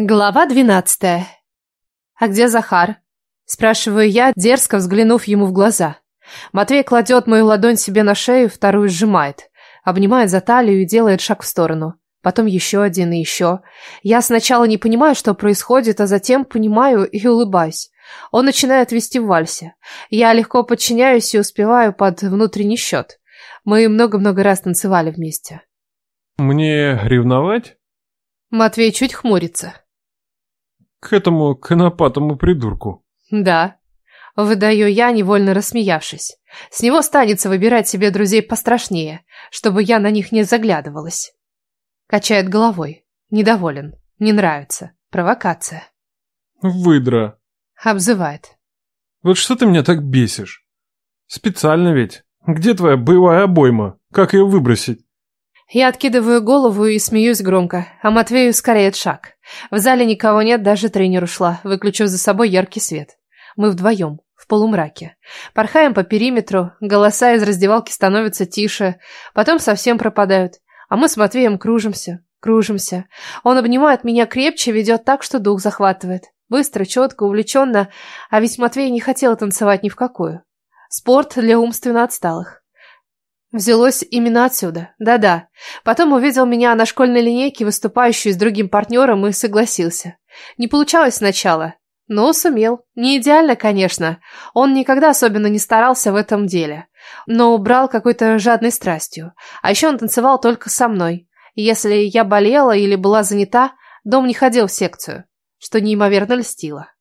Глава двенадцатая. «А где Захар?» Спрашиваю я, дерзко взглянув ему в глаза. Матвей кладет мою ладонь себе на шею, вторую сжимает. Обнимает за талию и делает шаг в сторону. Потом еще один и еще. Я сначала не понимаю, что происходит, а затем понимаю и улыбаюсь. Он начинает вести в вальсе. Я легко подчиняюсь и успеваю под внутренний счет. Мы много-много раз танцевали вместе. Мне ревновать? Матвей чуть хмурится. К этому конопатому придурку. Да. Выдаю я, невольно рассмеявшись. С него станется выбирать себе друзей пострашнее, чтобы я на них не заглядывалась. Качает головой. Недоволен. Не нравится. Провокация. Выдра. Обзывает. Вот что ты меня так бесишь? Специально ведь. Где твоя боевая обойма? Как ее выбросить? Я откидываю голову и смеюсь громко, а Матвей ускоряет шаг. В зале никого нет, даже тренер ушла, выключив за собой яркий свет. Мы вдвоем, в полумраке. Порхаем по периметру, голоса из раздевалки становятся тише, потом совсем пропадают, а мы с Матвеем кружимся, кружимся. Он обнимает меня крепче, ведет так, что дух захватывает. Быстро, четко, увлеченно, а ведь Матвей не хотел танцевать ни в какую. Спорт для умственно отсталых. Взялось именно отсюда. Да-да. Потом увидел меня на школьной линейке, выступающую с другим партнером, и согласился. Не получалось сначала, но сумел. Не идеально, конечно. Он никогда особенно не старался в этом деле. Но убрал какой-то жадной страстью. А еще он танцевал только со мной. Если я болела или была занята, дом не ходил в секцию, что неимоверно льстило.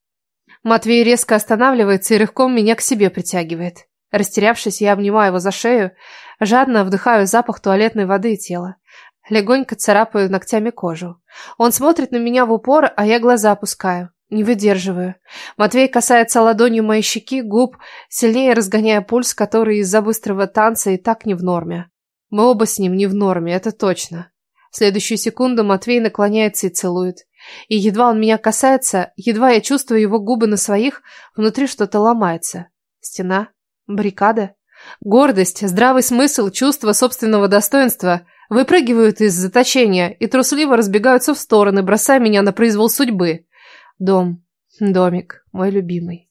Матвей резко останавливается и рывком меня к себе притягивает. Растерявшись, я обнимаю его за шею, жадно вдыхаю запах туалетной воды и тела. Легонько царапаю ногтями кожу. Он смотрит на меня в упор, а я глаза опускаю. Не выдерживаю. Матвей касается ладонью моей щеки, губ, сильнее разгоняя пульс, который из-за быстрого танца и так не в норме. Мы оба с ним не в норме, это точно. В следующую секунду Матвей наклоняется и целует. И едва он меня касается, едва я чувствую его губы на своих, внутри что-то ломается. Стена, Баррикада? Гордость, здравый смысл, чувство собственного достоинства выпрыгивают из заточения и трусливо разбегаются в стороны, бросая меня на произвол судьбы. Дом, домик, мой любимый.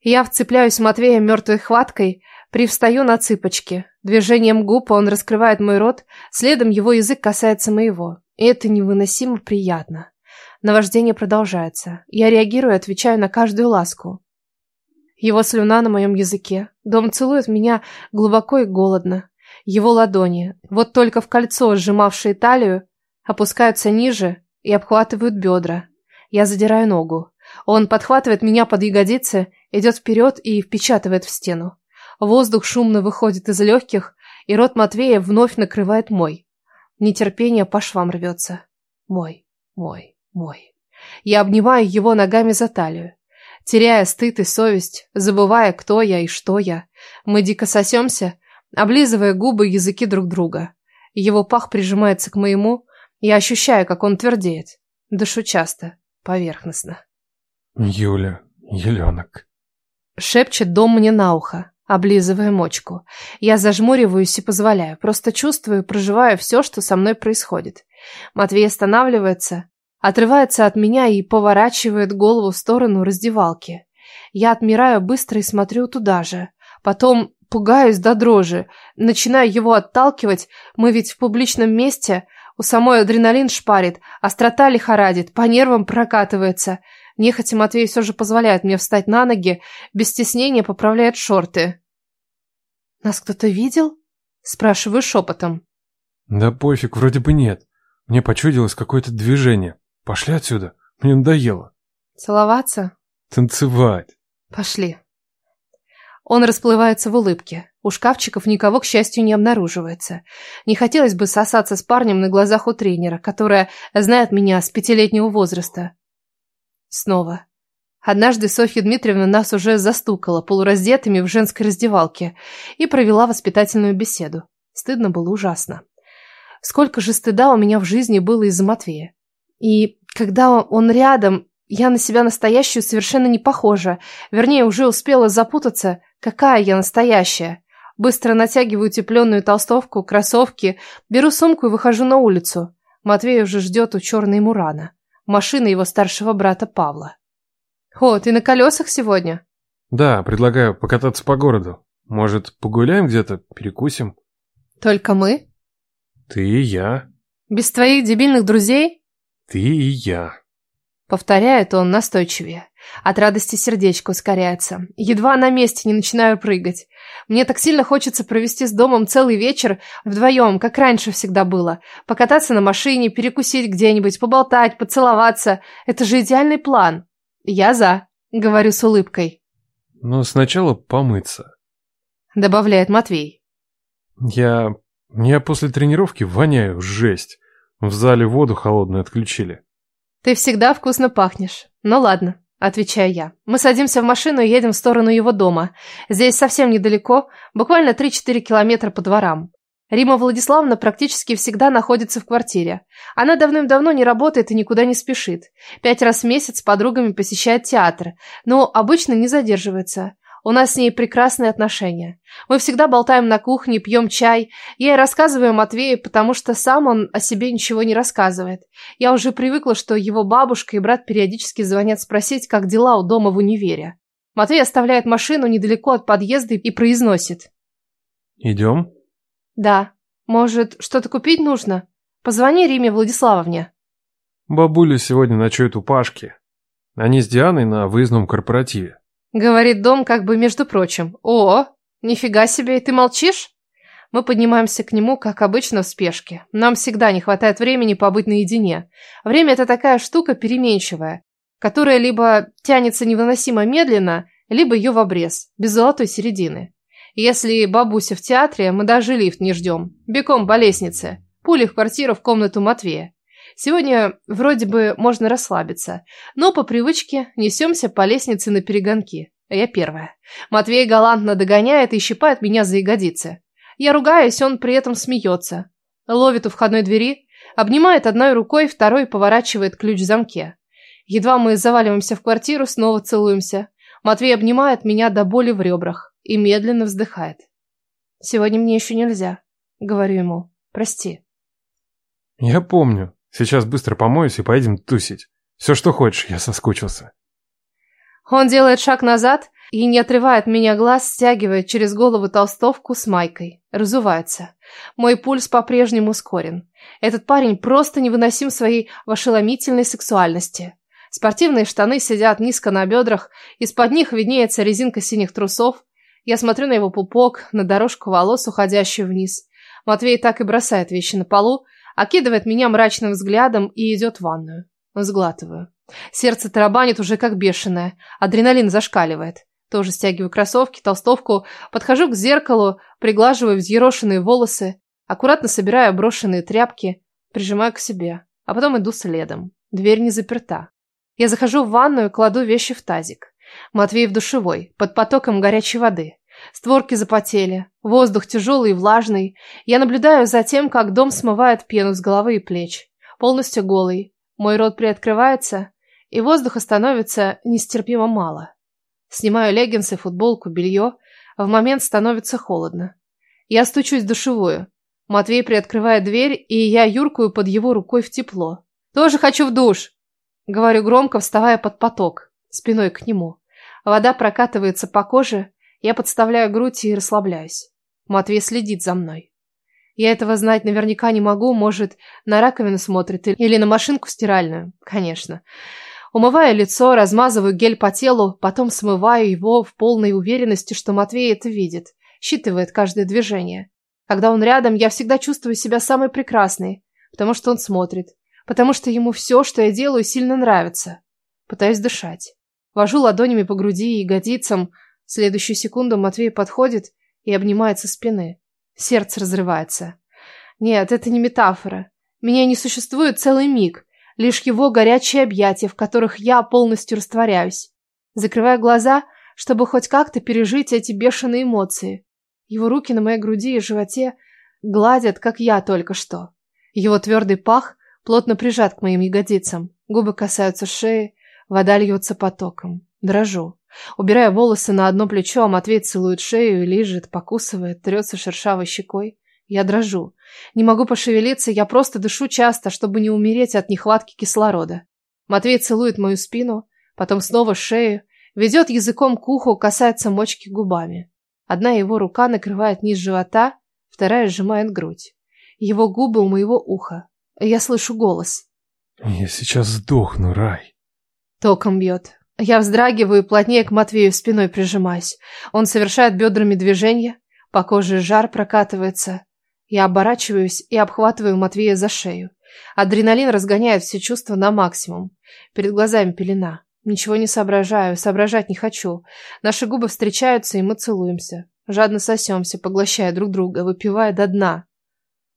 Я вцепляюсь в Матвея мертвой хваткой, привстаю на цыпочки. Движением губ он раскрывает мой рот, следом его язык касается моего. И это невыносимо приятно. Наваждение продолжается. Я реагирую отвечаю на каждую ласку. Его слюна на моем языке. Дом целует меня глубоко и голодно. Его ладони, вот только в кольцо, сжимавшие талию, опускаются ниже и обхватывают бедра. Я задираю ногу. Он подхватывает меня под ягодицы, идет вперед и впечатывает в стену. Воздух шумно выходит из легких, и рот Матвея вновь накрывает мой. Нетерпение по швам рвется. Мой, мой, мой. Я обнимаю его ногами за талию теряя стыд и совесть, забывая, кто я и что я. Мы дико сосемся, облизывая губы и языки друг друга. Его пах прижимается к моему, я ощущаю, как он твердеет. Дышу часто, поверхностно. Юля, еленок. Шепчет дом мне на ухо, облизывая мочку. Я зажмуриваюсь и позволяю, просто чувствую, проживаю все, что со мной происходит. Матвей останавливается, Отрывается от меня и поворачивает голову в сторону раздевалки. Я отмираю быстро и смотрю туда же. Потом пугаюсь до дрожи. Начинаю его отталкивать. Мы ведь в публичном месте. У самой адреналин шпарит, острота лихорадит, по нервам прокатывается. Нехотя Матвей все же позволяет мне встать на ноги, без стеснения поправляет шорты. «Нас кто-то видел?» Спрашиваю шепотом. «Да пофиг, вроде бы нет. Мне почудилось какое-то движение. Пошли отсюда. Мне надоело. Целоваться? Танцевать. Пошли. Он расплывается в улыбке. У шкафчиков никого, к счастью, не обнаруживается. Не хотелось бы сосаться с парнем на глазах у тренера, которая знает меня с пятилетнего возраста. Снова. Однажды Софья Дмитриевна нас уже застукала полураздетыми в женской раздевалке и провела воспитательную беседу. Стыдно было ужасно. Сколько же стыда у меня в жизни было из-за Матвея. И когда он рядом, я на себя настоящую совершенно не похожа. Вернее, уже успела запутаться, какая я настоящая. Быстро натягиваю утепленную толстовку, кроссовки, беру сумку и выхожу на улицу. Матвей уже ждет у черной Мурана. машины его старшего брата Павла. «О, ты на колесах сегодня?» Да, предлагаю покататься по городу. Может, погуляем где-то, перекусим? «Только мы? Ты и я. Без твоих дебильных друзей?» Ты и я. Повторяет он настойчивее. От радости сердечко ускоряется. Едва на месте не начинаю прыгать. Мне так сильно хочется провести с домом целый вечер вдвоем, как раньше всегда было. Покататься на машине, перекусить где-нибудь, поболтать, поцеловаться. Это же идеальный план. Я за, говорю с улыбкой. Но сначала помыться. Добавляет Матвей. Я... Я после тренировки воняю, жесть. В зале воду холодную отключили. Ты всегда вкусно пахнешь. Ну ладно, отвечаю я. Мы садимся в машину и едем в сторону его дома. Здесь совсем недалеко, буквально 3-4 километра по дворам. Рима Владиславовна практически всегда находится в квартире. Она давным-давно не работает и никуда не спешит. Пять раз в месяц с подругами посещает театр, но обычно не задерживается. У нас с ней прекрасные отношения. Мы всегда болтаем на кухне, пьем чай. Я ей рассказываю Матвею, потому что сам он о себе ничего не рассказывает. Я уже привыкла, что его бабушка и брат периодически звонят спросить, как дела у дома в универе. Матвей оставляет машину недалеко от подъезда и произносит. Идем? Да. Может, что-то купить нужно? Позвони Риме Владиславовне. Бабуля сегодня ночует у Пашки. Они с Дианой на выездном корпоративе. Говорит дом как бы между прочим. О, нифига себе, и ты молчишь? Мы поднимаемся к нему, как обычно, в спешке. Нам всегда не хватает времени побыть наедине. Время – это такая штука переменчивая, которая либо тянется невыносимо медленно, либо ее в обрез, без золотой середины. Если бабуся в театре, мы даже лифт не ждем. Бегом по лестнице. Пули в квартиру в комнату Матвея. Сегодня вроде бы можно расслабиться, но по привычке несемся по лестнице на перегонки. Я первая. Матвей галантно догоняет и щипает меня за ягодицы. Я ругаюсь, он при этом смеется. Ловит у входной двери, обнимает одной рукой, второй поворачивает ключ в замке. Едва мы заваливаемся в квартиру, снова целуемся. Матвей обнимает меня до боли в ребрах и медленно вздыхает. «Сегодня мне еще нельзя», — говорю ему. «Прости». Я помню. Сейчас быстро помоюсь и поедем тусить. Все, что хочешь, я соскучился. Он делает шаг назад и, не отрывая от меня глаз, стягивает через голову толстовку с майкой. Разувается. Мой пульс по-прежнему ускорен. Этот парень просто невыносим своей ошеломительной сексуальности. Спортивные штаны сидят низко на бедрах, из-под них виднеется резинка синих трусов. Я смотрю на его пупок, на дорожку волос, уходящую вниз. Матвей так и бросает вещи на полу, окидывает меня мрачным взглядом и идет в ванную. Сглатываю. Сердце тарабанит уже как бешеное, адреналин зашкаливает. Тоже стягиваю кроссовки, толстовку, подхожу к зеркалу, приглаживаю взъерошенные волосы, аккуратно собираю брошенные тряпки, прижимаю к себе, а потом иду следом. Дверь не заперта. Я захожу в ванную, кладу вещи в тазик. Матвей в душевой, под потоком горячей воды. Створки запотели, воздух тяжелый и влажный. Я наблюдаю за тем, как дом смывает пену с головы и плеч. Полностью голый. Мой рот приоткрывается, и воздуха становится нестерпимо мало. Снимаю леггинсы, футболку, белье. В момент становится холодно. Я стучусь в душевую. Матвей приоткрывает дверь, и я юркую под его рукой в тепло. «Тоже хочу в душ!» Говорю громко, вставая под поток, спиной к нему. Вода прокатывается по коже, я подставляю грудь и расслабляюсь. Матвей следит за мной. Я этого знать наверняка не могу, может, на раковину смотрит или на машинку стиральную, конечно. Умываю лицо, размазываю гель по телу, потом смываю его в полной уверенности, что Матвей это видит, считывает каждое движение. Когда он рядом, я всегда чувствую себя самой прекрасной, потому что он смотрит, потому что ему все, что я делаю, сильно нравится. Пытаюсь дышать. Вожу ладонями по груди и ягодицам, в следующую секунду Матвей подходит и обнимает со спины. Сердце разрывается. Нет, это не метафора. Меня не существует целый миг. Лишь его горячие объятия, в которых я полностью растворяюсь. Закрываю глаза, чтобы хоть как-то пережить эти бешеные эмоции. Его руки на моей груди и животе гладят, как я только что. Его твердый пах плотно прижат к моим ягодицам. Губы касаются шеи, вода льется потоком. Дрожу. Убирая волосы на одно плечо, а Матвей целует шею и лижет, покусывает, трется шершавой щекой. Я дрожу. Не могу пошевелиться, я просто дышу часто, чтобы не умереть от нехватки кислорода. Матвей целует мою спину, потом снова шею, ведет языком к уху, касается мочки губами. Одна его рука накрывает низ живота, вторая сжимает грудь. Его губы у моего уха. Я слышу голос. «Я сейчас сдохну, Рай». Током бьет. Я вздрагиваю и плотнее к Матвею спиной прижимаюсь. Он совершает бедрами движение, по коже жар прокатывается. Я оборачиваюсь и обхватываю Матвея за шею. Адреналин разгоняет все чувства на максимум. Перед глазами пелена. Ничего не соображаю, соображать не хочу. Наши губы встречаются, и мы целуемся. Жадно сосемся, поглощая друг друга, выпивая до дна.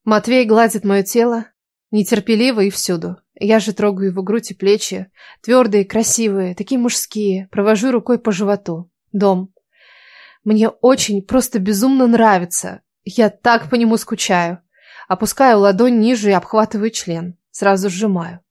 Матвей гладит мое тело, нетерпеливо и всюду. Я же трогаю его грудь и плечи, твердые, красивые, такие мужские, провожу рукой по животу. Дом. Мне очень, просто безумно нравится. Я так по нему скучаю. Опускаю ладонь ниже и обхватываю член. Сразу сжимаю.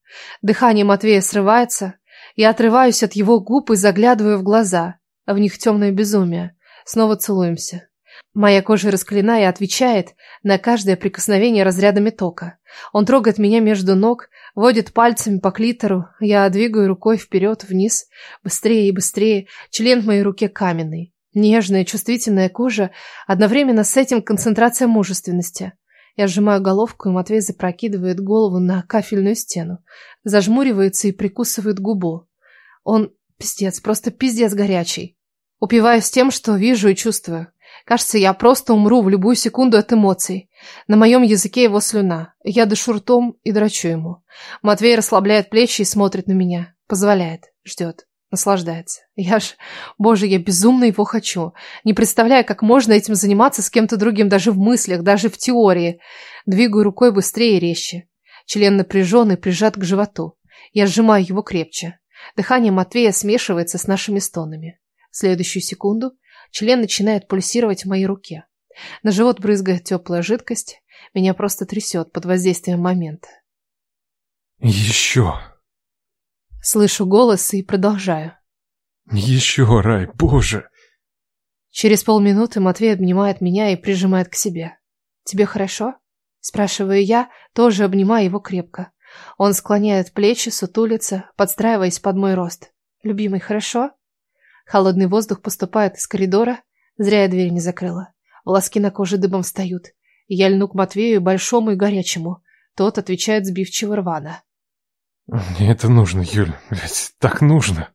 Дыхание Матвея срывается. Я отрываюсь от его губ и заглядываю в глаза. В них темное безумие. Снова целуемся. Моя кожа раскалена и отвечает на каждое прикосновение разрядами тока. Он трогает меня между ног, водит пальцами по клитору. Я двигаю рукой вперед-вниз, быстрее и быстрее. Член в моей руке каменный. Нежная, чувствительная кожа, одновременно с этим концентрация мужественности. Я сжимаю головку, и Матвей запрокидывает голову на кафельную стену, зажмуривается и прикусывает губу. Он пиздец, просто пиздец горячий. Упиваюсь тем, что вижу и чувствую. Кажется, я просто умру в любую секунду от эмоций. На моем языке его слюна. Я дышу ртом и драчу ему. Матвей расслабляет плечи и смотрит на меня. Позволяет. Ждет. Наслаждается. Я ж... Боже, я безумно его хочу. Не представляю, как можно этим заниматься с кем-то другим, даже в мыслях, даже в теории. Двигаю рукой быстрее и резче. Член напряженный, прижат к животу. Я сжимаю его крепче. Дыхание Матвея смешивается с нашими стонами. В следующую секунду член начинает пульсировать в моей руке. На живот брызгает теплая жидкость. Меня просто трясет под воздействием момента. «Еще!» Слышу голос и продолжаю. «Еще, Рай, боже!» Через полминуты Матвей обнимает меня и прижимает к себе. «Тебе хорошо?» Спрашиваю я, тоже обнимая его крепко. Он склоняет плечи, сутулится, подстраиваясь под мой рост. «Любимый, хорошо?» Холодный воздух поступает из коридора. Зря я дверь не закрыла. Волоски на коже дыбом встают. Я льну к Матвею, большому и горячему. Тот отвечает сбивчиво рвано. Мне это нужно, Юль, ведь так нужно.